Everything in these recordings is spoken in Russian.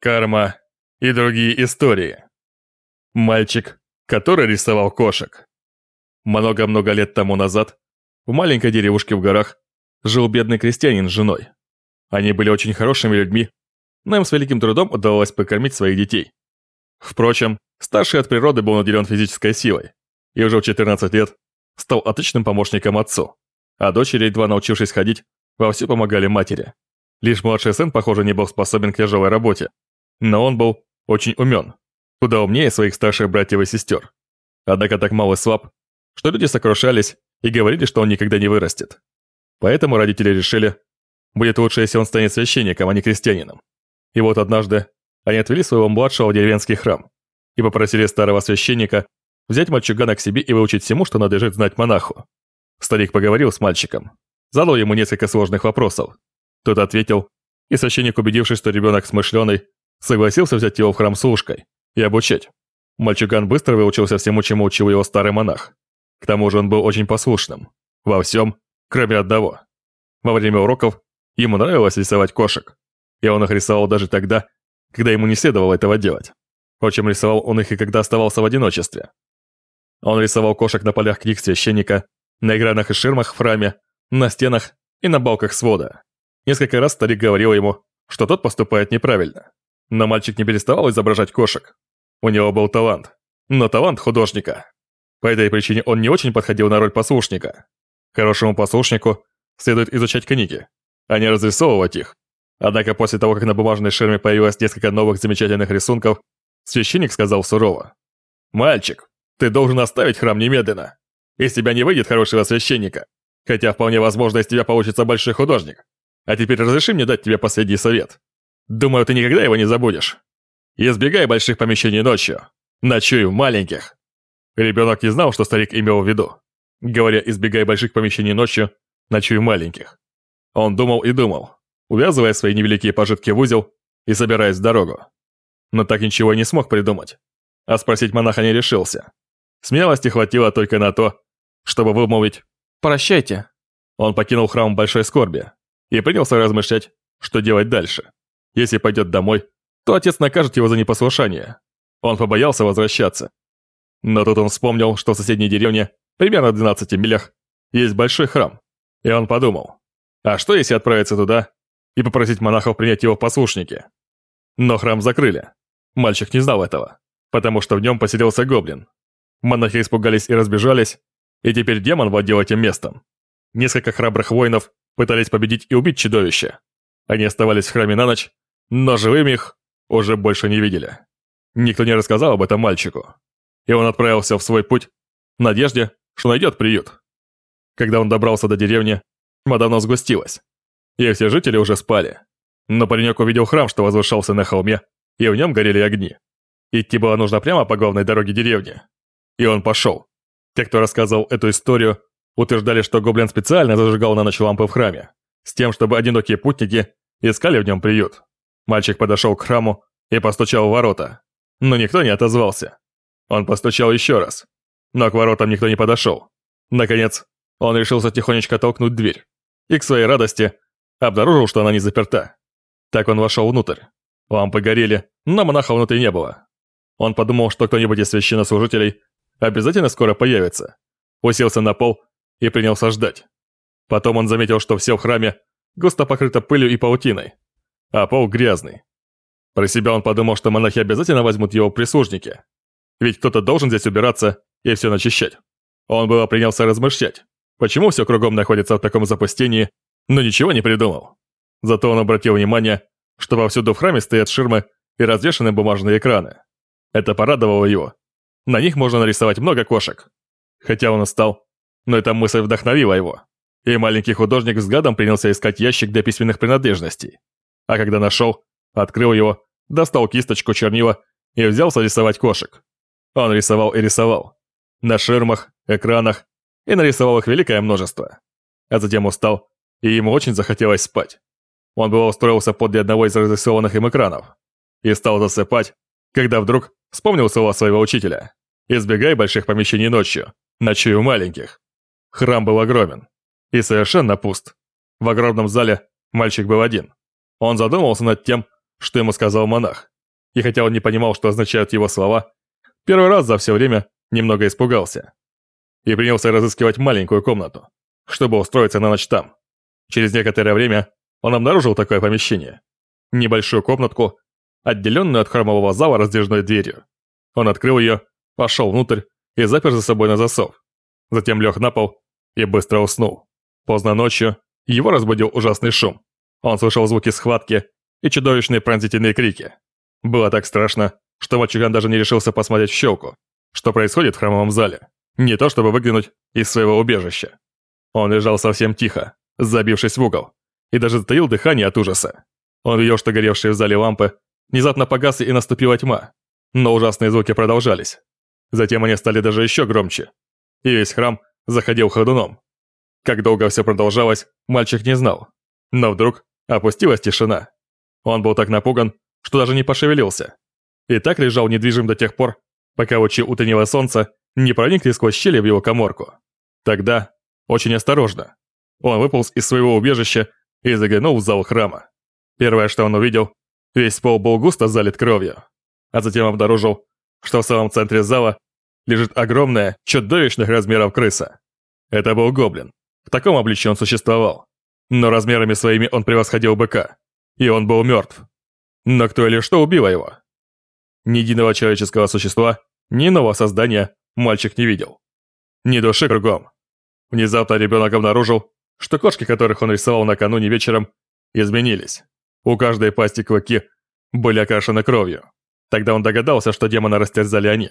карма и другие истории. Мальчик, который рисовал кошек. Много-много лет тому назад в маленькой деревушке в горах жил бедный крестьянин с женой. Они были очень хорошими людьми, но им с великим трудом удавалось покормить своих детей. Впрочем, старший от природы был наделен физической силой и уже в 14 лет стал отличным помощником отцу, а дочери, едва научившись ходить, вовсю помогали матери. Лишь младший сын, похоже, не был способен к тяжелой работе. Но он был очень умен, куда умнее своих старших братьев и сестер. Однако так мало слаб, что люди сокрушались и говорили, что он никогда не вырастет. Поэтому родители решили, будет лучше, если он станет священником, а не крестьянином. И вот однажды они отвели своего младшего в деревенский храм и попросили старого священника взять мальчугана к себе и выучить всему, что надлежит знать монаху. Старик поговорил с мальчиком, задал ему несколько сложных вопросов, тот ответил, и священник, убедившись, что ребенок смышленый, согласился взять его в храм с ушкой и обучать. Мальчуган быстро выучился всему, чему учил его старый монах. К тому же он был очень послушным. Во всем, кроме одного. Во время уроков ему нравилось рисовать кошек. И он их рисовал даже тогда, когда ему не следовало этого делать. Впрочем, рисовал он их и когда оставался в одиночестве. Он рисовал кошек на полях книг священника, на экранах и ширмах в храме, на стенах и на балках свода. Несколько раз старик говорил ему, что тот поступает неправильно. Но мальчик не переставал изображать кошек. У него был талант. Но талант художника. По этой причине он не очень подходил на роль послушника. Хорошему послушнику следует изучать книги, а не разрисовывать их. Однако после того, как на бумажной ширме появилось несколько новых замечательных рисунков, священник сказал сурово. «Мальчик, ты должен оставить храм немедленно. Из тебя не выйдет хорошего священника, хотя вполне возможно из тебя получится большой художник. А теперь разреши мне дать тебе последний совет. Думаю, ты никогда его не забудешь. Избегай больших помещений ночью. Ночуй в маленьких. Ребенок не знал, что старик имел в виду. Говоря «избегай больших помещений ночью», ночуй в маленьких. Он думал и думал, увязывая свои невеликие пожитки в узел и собираясь в дорогу. Но так ничего и не смог придумать. А спросить монаха не решился. Смелости хватило только на то, чтобы вымолвить «Прощайте». Он покинул храм большой скорби, и принялся размышлять, что делать дальше. Если пойдет домой, то отец накажет его за непослушание. Он побоялся возвращаться. Но тут он вспомнил, что в соседней деревне, примерно в 12 милях, есть большой храм. И он подумал, а что если отправиться туда и попросить монахов принять его в послушники? Но храм закрыли. Мальчик не знал этого, потому что в нем поселился гоблин. Монахи испугались и разбежались, и теперь демон владел этим местом. Несколько храбрых воинов пытались победить и убить чудовище. Они оставались в храме на ночь, но живыми их уже больше не видели. Никто не рассказал об этом мальчику. И он отправился в свой путь в надежде, что найдет приют. Когда он добрался до деревни, давно сгустилась, и все жители уже спали. Но паренек увидел храм, что возвышался на холме, и в нем горели огни. Идти было нужно прямо по главной дороге деревни. И он пошел. Те, кто рассказывал эту историю, Утверждали, что гоблин специально зажигал на ночь лампы в храме, с тем, чтобы одинокие путники искали в нем приют. Мальчик подошел к храму и постучал в ворота, но никто не отозвался. Он постучал еще раз, но к воротам никто не подошел. Наконец, он решился тихонечко толкнуть дверь и к своей радости обнаружил, что она не заперта. Так он вошел внутрь. Лампы горели, но монаха внутри не было. Он подумал, что кто-нибудь из священнослужителей обязательно скоро появится. Уселся на пол и принялся ждать. Потом он заметил, что все в храме густо покрыто пылью и паутиной, а пол грязный. Про себя он подумал, что монахи обязательно возьмут его прислужники, ведь кто-то должен здесь убираться и все начищать. Он было принялся размышлять, почему все кругом находится в таком запустении, но ничего не придумал. Зато он обратил внимание, что повсюду в храме стоят ширмы и развешаны бумажные экраны. Это порадовало его. На них можно нарисовать много кошек. Хотя он устал, но эта мысль вдохновила его. И маленький художник взглядом принялся искать ящик для письменных принадлежностей. А когда нашел, открыл его, достал кисточку чернила и взялся рисовать кошек. Он рисовал и рисовал. На ширмах, экранах, и нарисовал их великое множество. А затем устал, и ему очень захотелось спать. Он было устроился подле одного из разрисованных им экранов и стал засыпать, когда вдруг вспомнил слова своего учителя. «Избегай больших помещений ночью, ночуй у маленьких». Храм был огромен и совершенно пуст. В огромном зале мальчик был один. Он задумался над тем, что ему сказал монах, И хотя он не понимал, что означают его слова, первый раз за все время немного испугался. И принялся разыскивать маленькую комнату, чтобы устроиться на ночь там. Через некоторое время он обнаружил такое помещение. Небольшую комнатку, отделенную от храмового зала раздвижной дверью. Он открыл ее, пошел внутрь и запер за собой на засов. Затем лег на пол и быстро уснул. Поздно ночью его разбудил ужасный шум. Он слышал звуки схватки и чудовищные пронзительные крики. Было так страшно, что мальчуган даже не решился посмотреть в щелку, что происходит в храмовом зале. Не то чтобы выглянуть из своего убежища. Он лежал совсем тихо, забившись в угол, и даже затаил дыхание от ужаса. Он видел, что горевшие в зале лампы внезапно погасли и наступила тьма, но ужасные звуки продолжались. Затем они стали даже еще громче, и весь храм заходил ходуном. Как долго все продолжалось, мальчик не знал. Но вдруг опустилась тишина. Он был так напуган, что даже не пошевелился. И так лежал недвижим до тех пор, пока лучи утреннего солнца не проникли сквозь щели в его коморку. Тогда, очень осторожно, он выполз из своего убежища и заглянул в зал храма. Первое, что он увидел, весь пол был густо залит кровью, а затем обнаружил, что в самом центре зала лежит огромная, чудовищных размеров крыса. Это был гоблин. В таком обличии он существовал. Но размерами своими он превосходил быка. И он был мертв. Но кто или что убило его? Ни единого человеческого существа, ни иного создания мальчик не видел. Ни души кругом. Внезапно ребенок обнаружил, что кошки, которых он рисовал накануне вечером, изменились. У каждой пасти клыки были окрашены кровью. Тогда он догадался, что демона растерзали они.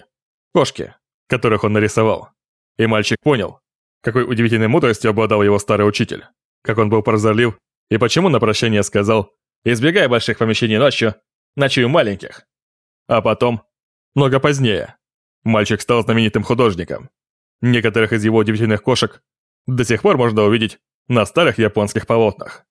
Кошки, которых он нарисовал. И мальчик понял, какой удивительной мудростью обладал его старый учитель. Как он был прозорлив, и почему на прощание сказал «Избегай больших помещений ночью, ночую маленьких». А потом, много позднее, мальчик стал знаменитым художником. Некоторых из его удивительных кошек до сих пор можно увидеть на старых японских полотнах.